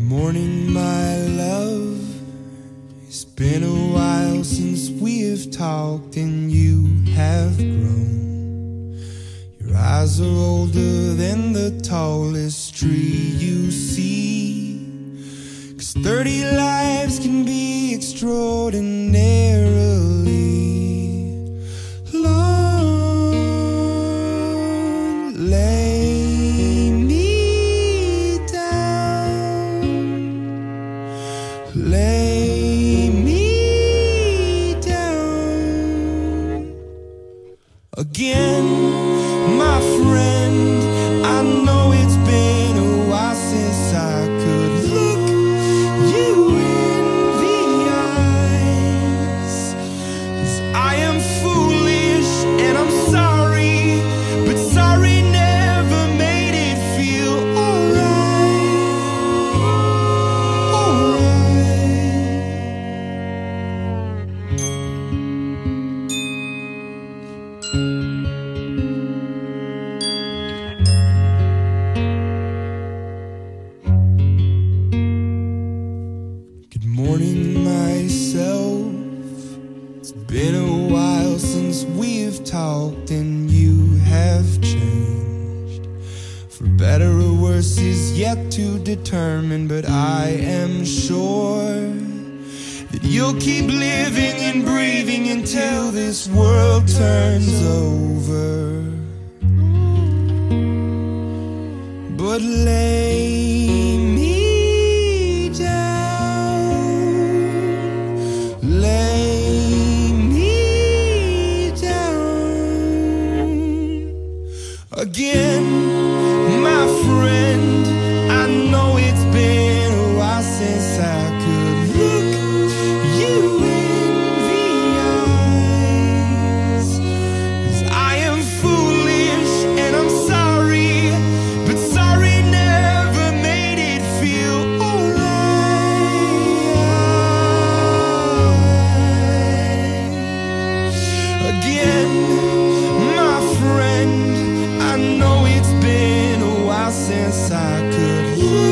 Morning, my love. It's been a while since we have talked, and you have grown. Your eyes are older than the tallest tree you see. Cause 30 lives can be extraordinarily again, my friend. It's been a while since we've talked, and you have changed. For better or worse is yet to determine, but I am sure that you'll keep living and breathing until this world turns over. But lay again, my friend. I know it's been a while since I could look you in the eyes. Cause I am foolish and I'm sorry, but sorry never made it feel alright. Again. guess I could